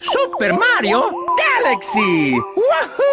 Super Mario Galaxy. ¡Woohoo!